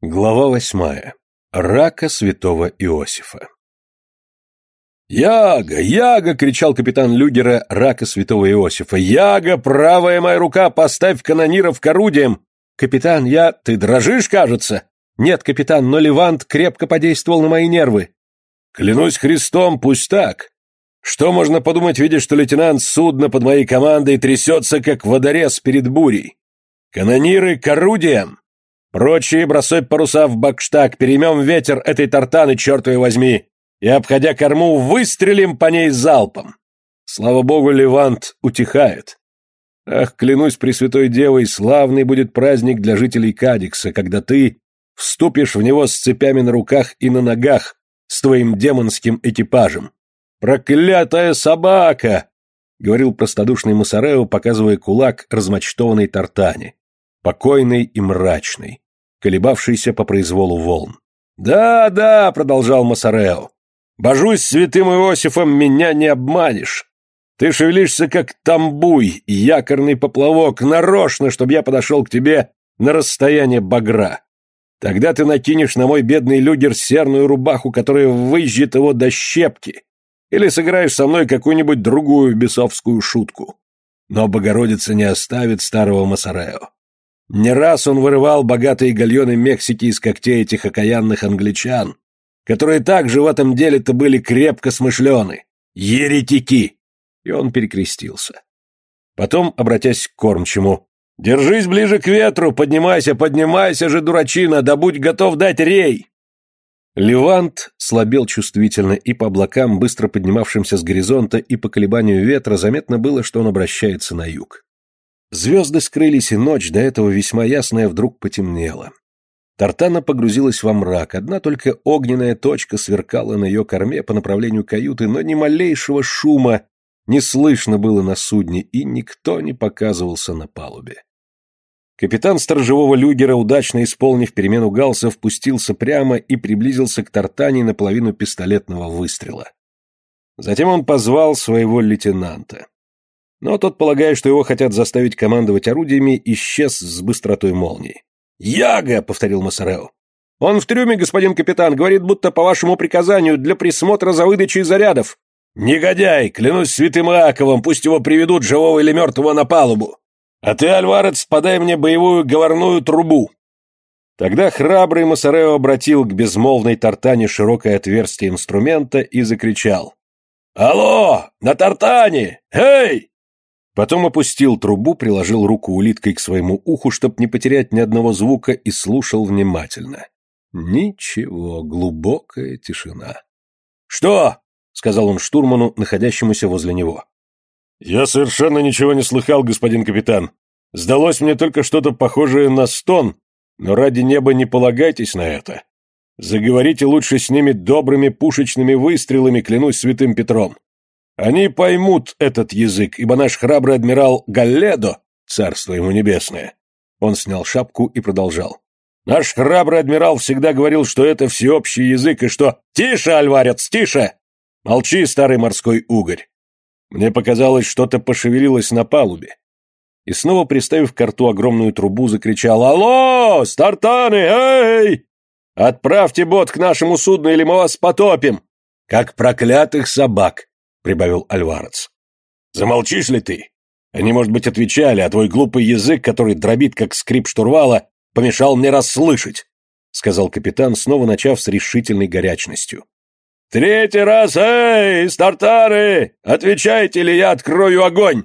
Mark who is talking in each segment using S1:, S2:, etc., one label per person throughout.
S1: Глава восьмая. Рака святого Иосифа.
S2: «Яга! Яга!» — кричал капитан Люгера рака святого Иосифа. «Яга, правая моя рука, поставь канониров к орудиям!» «Капитан, я... Ты дрожишь, кажется?» «Нет, капитан, но Левант крепко подействовал на мои нервы». «Клянусь Христом, пусть так. Что можно подумать, видя, что лейтенант судно под моей командой трясется, как водорез перед бурей? Канониры к орудиям!» Прочие бросай паруса в бакштаг, переймем ветер этой тартаны, черт возьми, и, обходя корму, выстрелим по ней залпом. Слава богу, Левант утихает. Ах, клянусь Пресвятой Девой, славный будет праздник для жителей Кадикса, когда ты вступишь в него с цепями на руках и на ногах, с твоим демонским экипажем. «Проклятая собака!» — говорил простодушный Масарео, показывая кулак размочтованной тартане покойный и мрачный, колебавшийся по произволу волн. «Да, да», — продолжал Масарео, — «божусь святым Иосифом, меня не обманешь. Ты шевелишься, как тамбуй, якорный поплавок, нарочно, чтобы я подошел к тебе на расстояние багра. Тогда ты накинешь на мой бедный люгер серную рубаху, которая выжжет его до щепки, или сыграешь со мной какую-нибудь другую бесовскую шутку. Но Богородица не оставит старого Масарео. Не раз он вырывал богатые гальоны Мексики из когтей этих окаянных англичан, которые также в этом деле-то были крепко смышлены. Еретики! И он перекрестился. Потом, обратясь к кормчему, «Держись ближе к ветру, поднимайся, поднимайся же, дурачина, да будь готов дать рей!» Левант слабел чувствительно, и по облакам, быстро поднимавшимся с горизонта, и по колебанию ветра заметно было, что он обращается на юг. Звезды скрылись, и ночь, до этого весьма ясная, вдруг потемнела. Тартана погрузилась во мрак, одна только огненная точка сверкала на ее корме по направлению каюты, но ни малейшего шума не слышно было на судне, и никто не показывался на палубе. Капитан сторожевого люгера, удачно исполнив перемену галса, впустился прямо и приблизился к Тартане наполовину пистолетного выстрела. Затем он позвал своего лейтенанта. Но тот, полагая, что его хотят заставить командовать орудиями, исчез с быстротой молнии. «Яга!» — повторил Масарео. «Он в трюме, господин капитан, говорит, будто по вашему приказанию для присмотра за выдачей зарядов». «Негодяй! Клянусь святым Иаковом, пусть его приведут, живого или мертвого, на палубу! А ты, Альварец, подай мне боевую говорную трубу!» Тогда храбрый Масарео обратил к безмолвной тартане широкое отверстие инструмента и закричал. «Алло! На тартане! Эй!» Потом опустил трубу, приложил руку улиткой к своему уху, чтобы не потерять ни одного звука, и слушал внимательно. Ничего, глубокая тишина. «Что?» — сказал он штурману, находящемуся возле него. «Я совершенно ничего не слыхал, господин капитан. Сдалось мне только что-то похожее на стон, но ради неба не полагайтесь на это. Заговорите лучше с ними добрыми пушечными выстрелами, клянусь святым Петром. Они поймут этот язык, ибо наш храбрый адмирал Галледо, царство ему небесное. Он снял шапку и продолжал. Наш храбрый адмирал всегда говорил, что это всеобщий язык, и что... Тише, альварец, тише! Молчи, старый морской угорь. Мне показалось, что-то пошевелилось на палубе. И снова, приставив к рту огромную трубу, закричал «Алло, стартаны, эй! Отправьте бот к нашему судну, или мы вас потопим!» Как проклятых собак! — прибавил Альварец. «Замолчишь ли ты? Они, может быть, отвечали, а твой глупый язык, который дробит, как скрип штурвала, помешал мне расслышать», — сказал капитан, снова начав с решительной горячностью. «Третий раз, эй, стартары! Отвечайте, или я открою огонь!»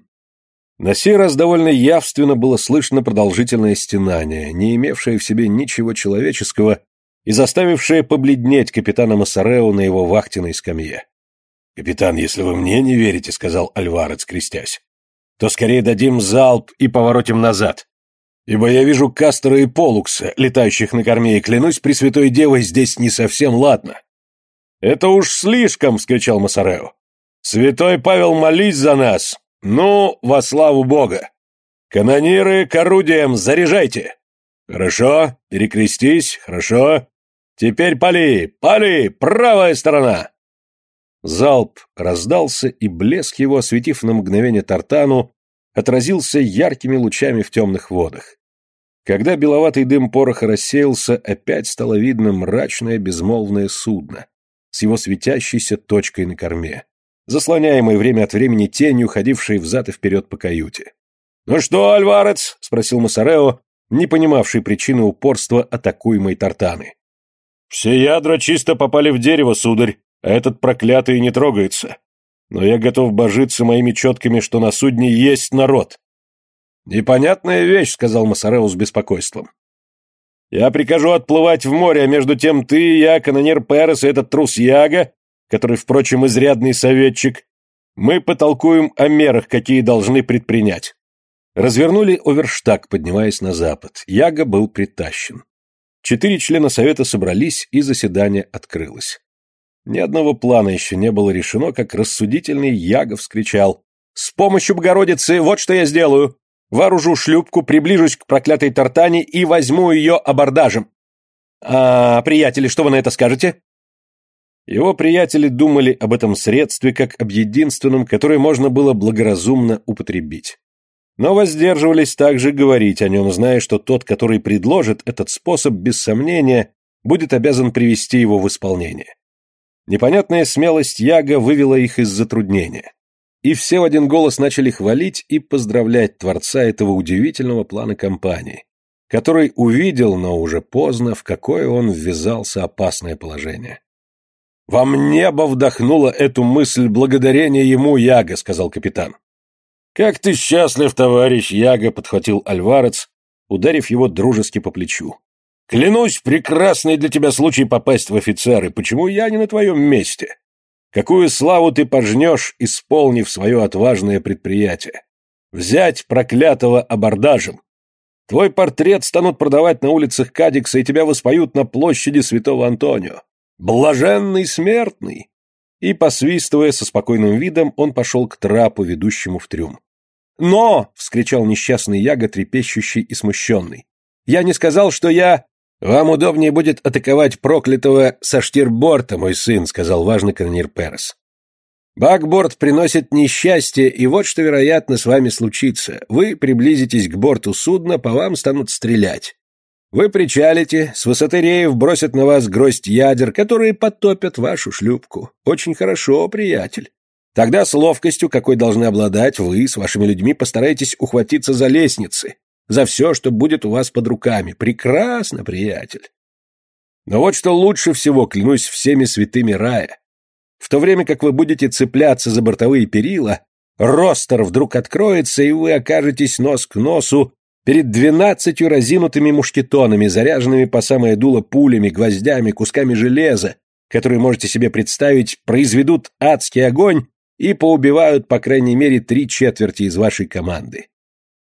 S2: На сей раз довольно явственно было слышно продолжительное стенание, не имевшее в себе ничего человеческого и заставившее побледнеть капитана Массарео на его вахтенной скамье. «Капитан, если вы мне не верите, — сказал Альварец, крестясь, — то скорее дадим залп и поворотим назад. Ибо я вижу Кастера и Полукса, летающих на корме, и клянусь Пресвятой Девой, здесь не совсем ладно». «Это уж слишком!» — вскричал Масарео. «Святой Павел, молись за нас! Ну, во славу Бога! Канониры к орудиям заряжайте!» «Хорошо, перекрестись, хорошо. Теперь пали, пали, правая сторона!» Залп раздался, и блеск его, осветив на мгновение тартану, отразился яркими лучами в темных водах. Когда беловатый дым пороха рассеялся, опять стало видно мрачное безмолвное судно с его светящейся точкой на корме, заслоняемой время от времени тенью, ходившей взад и вперед по каюте. «Ну что, Альварец?» — спросил Масарео, не понимавший причины упорства атакуемой тартаны. «Все ядра чисто попали в дерево, сударь, этот проклятый не трогается. Но я готов божиться моими четками, что на судне есть народ». «Непонятная вещь», — сказал Масарео с беспокойством. «Я прикажу отплывать в море, а между тем ты, я, канонер Перес и этот трус Яга, который, впрочем, изрядный советчик, мы потолкуем о мерах, какие должны предпринять». Развернули оверштаг, поднимаясь на запад. Яга был притащен. Четыре члена совета собрались, и заседание открылось. Ни одного плана еще не было решено, как рассудительный Яга вскричал. «С помощью Богородицы вот что я сделаю. Вооружу шлюпку, приближусь к проклятой Тартане и возьму ее абордажем. А, приятели, что вы на это скажете?» Его приятели думали об этом средстве как об единственном, которое можно было благоразумно употребить но воздерживались также говорить о нем, зная, что тот, который предложит этот способ, без сомнения, будет обязан привести его в исполнение. Непонятная смелость Яга вывела их из затруднения. И все в один голос начали хвалить и поздравлять творца этого удивительного плана компании, который увидел, но уже поздно, в какое он ввязался опасное положение. «Вам небо вдохнуло эту мысль благодарение ему, Яга», — сказал капитан. «Как ты счастлив, товарищ Яга!» — подхватил Альварец, ударив его дружески по плечу. «Клянусь, прекрасный для тебя случай попасть в офицеры. Почему я не на твоем месте? Какую славу ты пожнешь, исполнив свое отважное предприятие? Взять проклятого абордажем. Твой портрет станут продавать на улицах Кадикса, и тебя воспоют на площади Святого Антонио. Блаженный смертный!» И, посвистывая со спокойным видом, он пошел к трапу, ведущему в трюм. «Но!» — вскричал несчастный Яга, трепещущий и смущенный. «Я не сказал, что я...» «Вам удобнее будет атаковать проклятого со штирборта, мой сын», — сказал важный канонир Перес. «Бакборд приносит несчастье, и вот что, вероятно, с вами случится. Вы приблизитесь к борту судна, по вам станут стрелять. Вы причалите, с высоты реев бросят на вас гроздь ядер, которые потопят вашу шлюпку. Очень хорошо, приятель. Тогда с ловкостью, какой должны обладать, вы с вашими людьми постараетесь ухватиться за лестницы, за все, что будет у вас под руками. Прекрасно, приятель. Но вот что лучше всего, клянусь всеми святыми рая. В то время как вы будете цепляться за бортовые перила, ростер вдруг откроется, и вы окажетесь нос к носу перед двенадцатью разинутыми мушкетонами, заряженными по самое дуло пулями, гвоздями, кусками железа, которые, можете себе представить, произведут адский огонь и поубивают по крайней мере три четверти из вашей команды.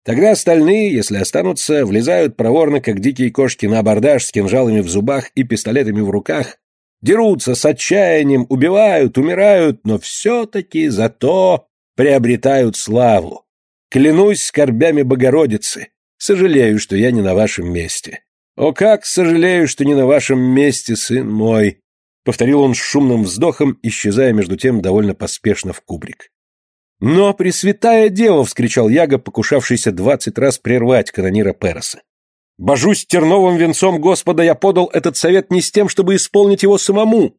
S2: Тогда остальные, если останутся, влезают проворно, как дикие кошки, на абордаж с кинжалами в зубах и пистолетами в руках, дерутся с отчаянием, убивают, умирают, но все-таки зато приобретают славу. Клянусь скорбями Богородицы, сожалею, что я не на вашем месте. О, как сожалею, что не на вашем месте, сын мой, Повторил он с шумным вздохом, исчезая между тем довольно поспешно в кубрик. «Но, Пресвятая Дева!» — вскричал Яга, покушавшийся двадцать раз прервать канонира Переса. «Божусь терновым венцом Господа, я подал этот совет не с тем, чтобы исполнить его самому.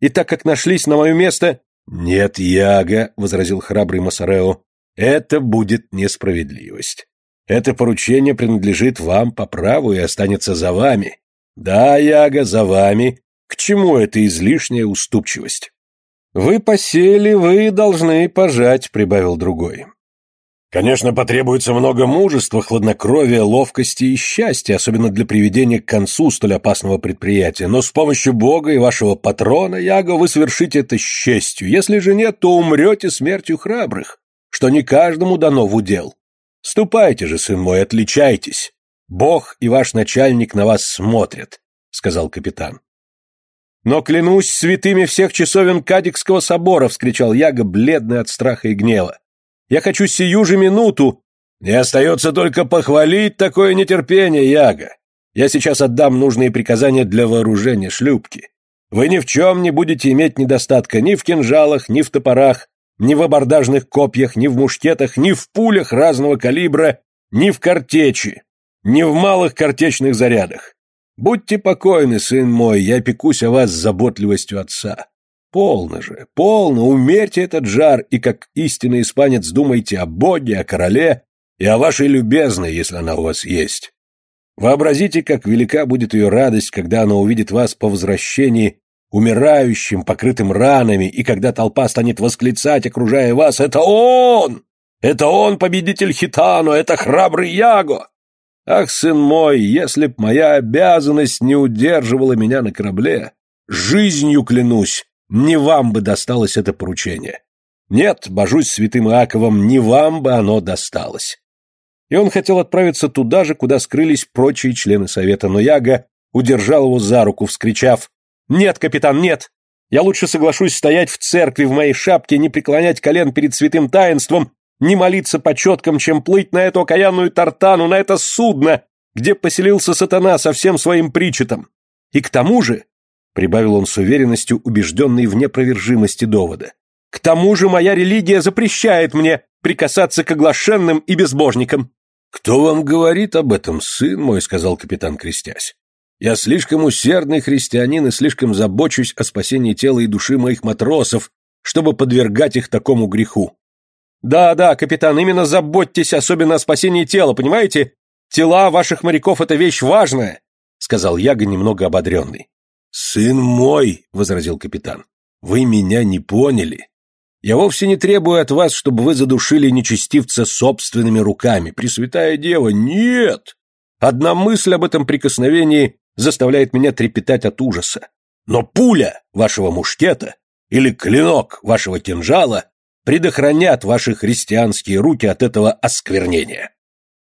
S2: И так как нашлись на мое место...» «Нет, Яга!» — возразил храбрый Масарео. «Это будет несправедливость. Это поручение принадлежит вам по праву и останется за вами. Да, Яга, за вами, к чему эта излишняя уступчивость? Вы посели, вы должны пожать, прибавил другой. Конечно, потребуется много мужества, хладнокровия, ловкости и счастья, особенно для приведения к концу столь опасного предприятия, но с помощью Бога и вашего патрона, Яго, вы совершите это с честью. Если же нет, то умрете смертью храбрых, что не каждому дано в удел. Ступайте же, сын мой, отличайтесь. Бог и ваш начальник на вас смотрят, — сказал капитан. «Но клянусь святыми всех часовен Кадикского собора!» — вскричал Яга, бледный от страха и гнева. «Я хочу сию же минуту!» «Не остается только похвалить такое нетерпение, Яга. Я сейчас отдам нужные приказания для вооружения шлюпки. Вы ни в чем не будете иметь недостатка ни в кинжалах, ни в топорах, ни в абордажных копьях, ни в мушкетах, ни в пулях разного калибра, ни в картечи. не в малых картечных зарядах. Будьте покойны, сын мой, я пекусь о вас с заботливостью отца. Полно же, полно, умерьте этот жар, и как истинный испанец думайте о Боге, о короле и о вашей любезной, если она у вас есть. Вообразите, как велика будет ее радость, когда она увидит вас по возвращении умирающим, покрытым ранами, и когда толпа станет восклицать, окружая вас, «Это он! Это он, победитель Хитано! Это храбрый Яго!» Ах, сын мой, если б моя обязанность не удерживала меня на корабле, жизнью клянусь, не вам бы досталось это поручение. Нет, божусь святым Иаковом, не вам бы оно досталось. И он хотел отправиться туда же, куда скрылись прочие члены совета, но Яга удержал его за руку, вскричав «Нет, капитан, нет! Я лучше соглашусь стоять в церкви в моей шапке, не преклонять колен перед святым таинством, не молиться по четкам, чем плыть на эту окаянную тартану, на это судно, где поселился сатана со всем своим причетом. И к тому же прибавил он с уверенностью, убежденной в непровержимости довода. К тому же моя религия запрещает мне прикасаться к оглашенным и безбожникам. Кто вам говорит об этом, сын мой, сказал капитан, крестясь. Я слишком усердный христианин и слишком забочусь о спасении тела и души моих матросов, чтобы подвергать их такому греху. Да, да, капитан, именно заботьтесь особенно о спасении тела, понимаете? Тела ваших моряков — это вещь важная, сказал Яга немного ободренный. «Сын мой», — возразил капитан, — «вы меня не поняли. Я вовсе не требую от вас, чтобы вы задушили нечестивца собственными руками. Пресвятая Дева, нет! Одна мысль об этом прикосновении заставляет меня трепетать от ужаса. Но пуля вашего мушкета или клинок вашего кинжала предохранят ваши христианские руки от этого осквернения».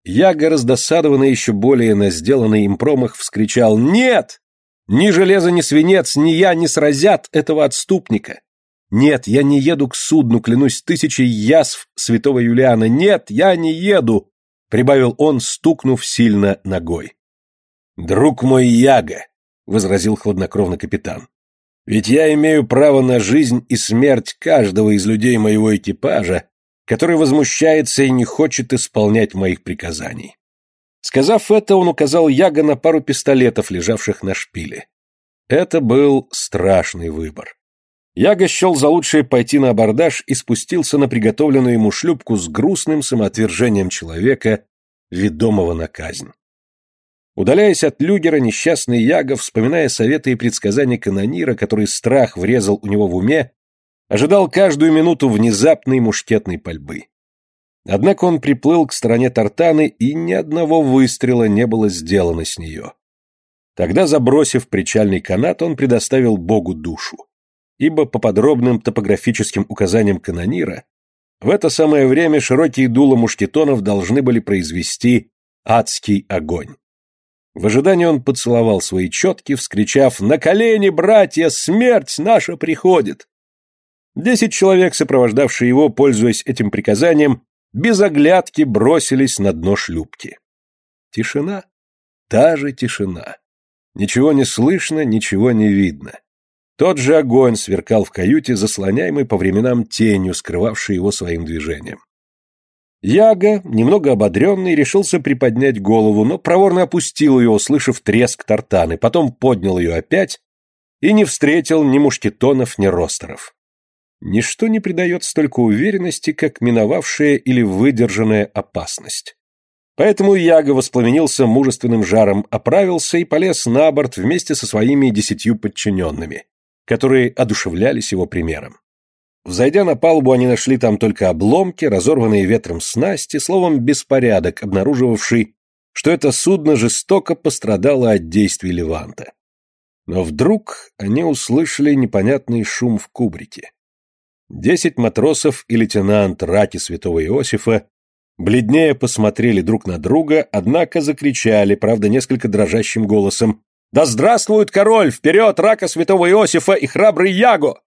S2: Яга, раздосадованный еще более на сделанный им промах, вскричал «Нет! Ни железо, ни свинец, ни я не сразят этого отступника. Нет, я не еду к судну, клянусь тысячей язв святого Юлиана. Нет, я не еду, прибавил он, стукнув сильно ногой. Друг мой Яга, возразил хладнокровно капитан. Ведь я имею право на жизнь и смерть каждого из людей моего экипажа, который возмущается и не хочет исполнять моих приказаний. Сказав это, он указал Яга на пару пистолетов, лежавших на шпиле. Это был страшный выбор. Яга счел за лучшее пойти на абордаж и спустился на приготовленную ему шлюпку с грустным самоотвержением человека, ведомого на казнь. Удаляясь от люгера, несчастный Яга, вспоминая советы и предсказания канонира, который страх врезал у него в уме, ожидал каждую минуту внезапной мушкетной пальбы. Однако он приплыл к стороне Тартаны, и ни одного выстрела не было сделано с нее. Тогда, забросив причальный канат, он предоставил Богу душу. Ибо по подробным топографическим указаниям канонира, в это самое время широкие дула мушкетонов должны были произвести адский огонь. В ожидании он поцеловал свои четки, вскричав «На колени, братья, смерть наша приходит!» Десять человек, сопровождавшие его, пользуясь этим приказанием, без оглядки бросились на дно шлюпки. Тишина. Та же тишина. Ничего не слышно, ничего не видно. Тот же огонь сверкал в каюте, заслоняемый по временам тенью, скрывавшей его своим движением. Яга, немного ободренный, решился приподнять голову, но проворно опустил ее, услышав треск тартаны, потом поднял ее опять и не встретил ни мушкетонов, ни ростеров. Ничто не придает столько уверенности, как миновавшая или выдержанная опасность. Поэтому Яго воспламенился мужественным жаром, оправился и полез на борт вместе со своими десятью подчиненными, которые одушевлялись его примером. Взойдя на палубу, они нашли там только обломки, разорванные ветром снасти, словом, беспорядок, обнаруживавший, что это судно жестоко пострадало от действий Леванта. Но вдруг они услышали непонятный шум в кубрике. Десять матросов и лейтенант Раки святого Иосифа бледнее посмотрели друг на друга, однако закричали, правда, несколько дрожащим голосом «Да здравствует король! Вперед, Рака святого Иосифа и храбрый Яго!»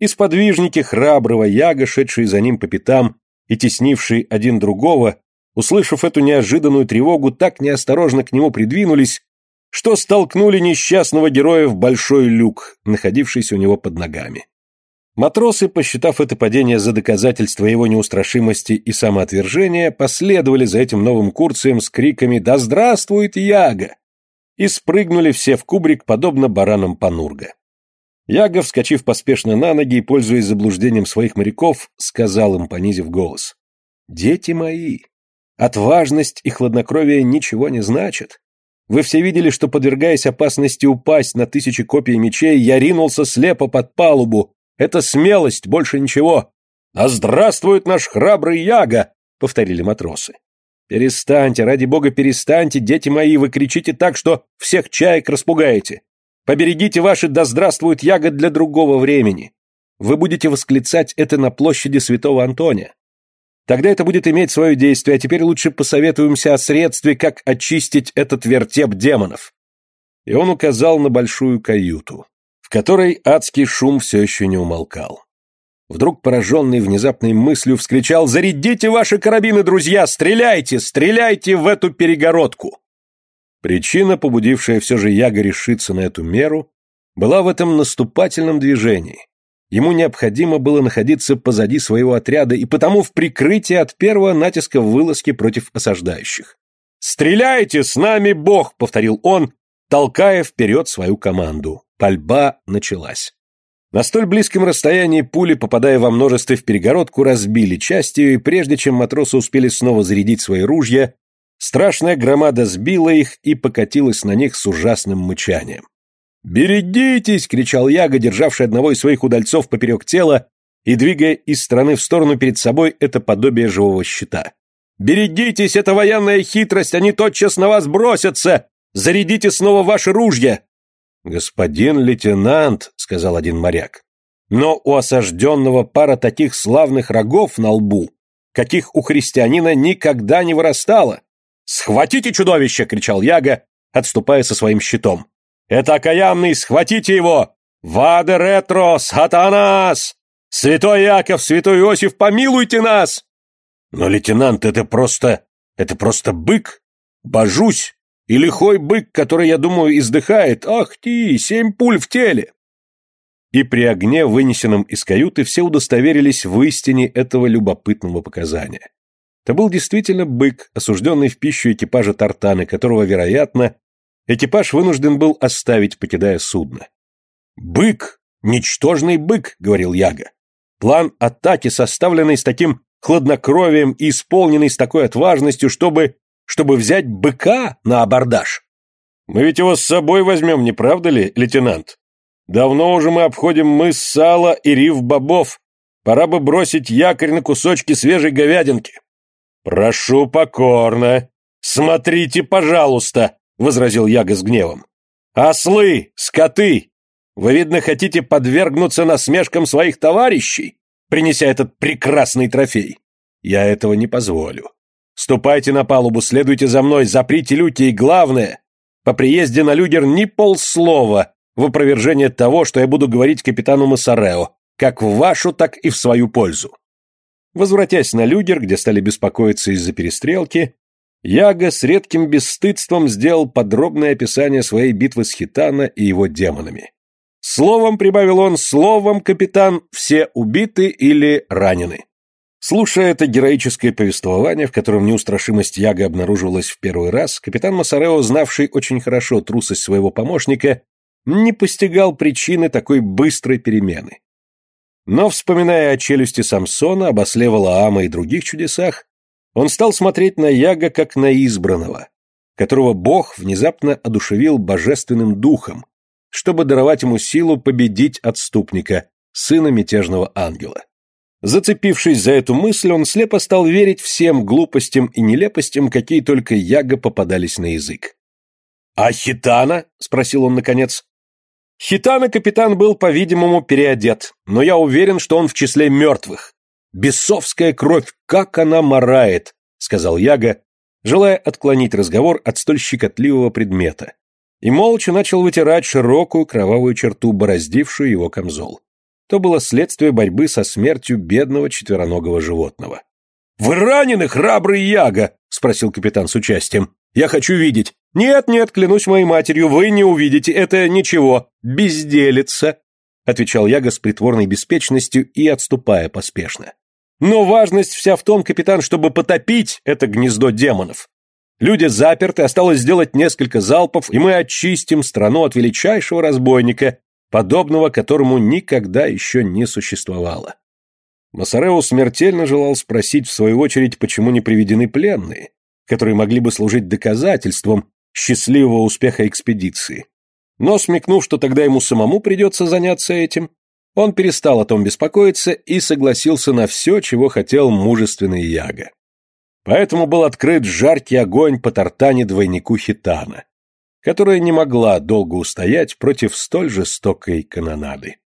S2: И сподвижники храброго Яга, шедшие за ним по пятам и теснившие один другого, услышав эту неожиданную тревогу, так неосторожно к нему придвинулись, что столкнули несчастного героя в большой люк, находившийся у него под ногами. Матросы, посчитав это падение за доказательство его неустрашимости и самоотвержения, последовали за этим новым Курцием с криками «Да здравствует Яга!» и спрыгнули все в кубрик, подобно баранам Панурга. Яга, вскочив поспешно на ноги и, пользуясь заблуждением своих моряков, сказал им, понизив голос, «Дети мои, отважность и хладнокровие ничего не значат. Вы все видели, что, подвергаясь опасности упасть на тысячи копий мечей, я ринулся слепо под палубу, это смелость, больше ничего. А здравствует наш храбрый Яга, повторили матросы. Перестаньте, ради бога, перестаньте, дети мои, вы кричите так, что всех чаек распугаете. Поберегите ваши «Да здравствует Яга» для другого времени. Вы будете восклицать это на площади Святого Антония. Тогда это будет иметь свое действие, а теперь лучше посоветуемся о средстве, как очистить этот вертеп демонов. И он указал на большую каюту которой адский шум все еще не умолкал. Вдруг, пораженный внезапной мыслью, вскричал «Зарядите ваши карабины, друзья! Стреляйте! Стреляйте в эту перегородку!» Причина, побудившая все же Яга решиться на эту меру, была в этом наступательном движении. Ему необходимо было находиться позади своего отряда и потому в прикрытии от первого натиска в вылазке против осаждающих. «Стреляйте, с нами Бог!» — повторил он, толкая вперед свою команду. Пальба началась. На столь близком расстоянии пули, попадая во множество в перегородку, разбили часть ее, и прежде чем матросы успели снова зарядить свои ружья, страшная громада сбила их и покатилась на них с ужасным мычанием. «Берегитесь!» — кричал Яга, державший одного из своих удальцов поперек тела и двигая из стороны в сторону перед собой это подобие живого щита. «Берегитесь! Это военная хитрость! Они тотчас на вас бросятся! Зарядите снова ваши ружья!» «Господин лейтенант», — сказал один моряк, «но у осажденного пара таких славных рогов на лбу, каких у христианина никогда не вырастало». «Схватите чудовище!» — кричал Яга, отступая со своим щитом. «Это окаянный! Схватите его! Ваде ретро! Сатанас! Святой Яков, святой Иосиф, помилуйте нас!» «Но, лейтенант, это просто... это просто бык! Божусь! И лихой бык, который, я думаю, издыхает, ах ты, семь пуль в теле. И при огне, вынесенном из каюты, все удостоверились в истине этого любопытного показания. Это был действительно бык, осужденный в пищу экипажа Тартаны, которого, вероятно, экипаж вынужден был оставить, покидая судно. «Бык! Ничтожный бык!» — говорил Яга. «План атаки, составленный с таким хладнокровием и исполненный с такой отважностью, чтобы чтобы взять быка на абордаж. Мы ведь его с собой возьмем, не правда ли, лейтенант? Давно уже мы обходим мыс Сала и риф Бобов. Пора бы бросить якорь на кусочки свежей говядинки. Прошу покорно. Смотрите, пожалуйста, возразил Яга с гневом. Ослы, скоты, вы, видно, хотите подвергнуться насмешкам своих товарищей, принеся этот прекрасный трофей. Я этого не позволю. Ступайте на палубу, следуйте за мной, заприте люки и, главное, по приезде на люгер ни полслова в опровержение того, что я буду говорить капитану Массарео, как в вашу, так и в свою пользу. Возвратясь на люгер, где стали беспокоиться из-за перестрелки, Яга с редким бесстыдством сделал подробное описание своей битвы с Хитана и его демонами. Словом, прибавил он, словом, капитан, все убиты или ранены. Слушая это героическое повествование, в котором неустрашимость Яга обнаруживалась в первый раз, капитан Масарео, знавший очень хорошо трусость своего помощника, не постигал причины такой быстрой перемены. Но, вспоминая о челюсти Самсона, об осле Валаама и других чудесах, он стал смотреть на Яга как на избранного, которого Бог внезапно одушевил божественным духом, чтобы даровать ему силу победить отступника, сына мятежного ангела. Зацепившись за эту мысль, он слепо стал верить всем глупостям и нелепостям, какие только яго попадались на язык. «А Хитана?» — спросил он наконец. Хитана капитан был, по-видимому, переодет, но я уверен, что он в числе мертвых. «Бесовская кровь, как она морает!» — сказал Яга, желая отклонить разговор от столь щекотливого предмета, и молча начал вытирать широкую кровавую черту, бороздившую его камзол то было следствие борьбы со смертью бедного четвероногого животного. «Вы ранены, храбрый Яга?» — спросил капитан с участием. «Я хочу видеть». «Нет, нет, клянусь моей матерью, вы не увидите, это ничего, безделица». отвечал Яга с притворной беспечностью и отступая поспешно. Но важность вся в том, капитан, чтобы потопить это гнездо демонов. Люди заперты, осталось сделать несколько залпов, и мы очистим страну от величайшего разбойника, подобного которому никогда еще не существовало. Масарео смертельно желал спросить, в свою очередь, почему не приведены пленные, которые могли бы служить доказательством счастливого успеха экспедиции. Но, смекнув, что тогда ему самому придется заняться этим, он перестал о том беспокоиться и согласился на все, чего хотел мужественный Яга. Поэтому был открыт жаркий огонь по тартане двойнику Хитана, которая не могла долго устоять против столь жестокой канонады.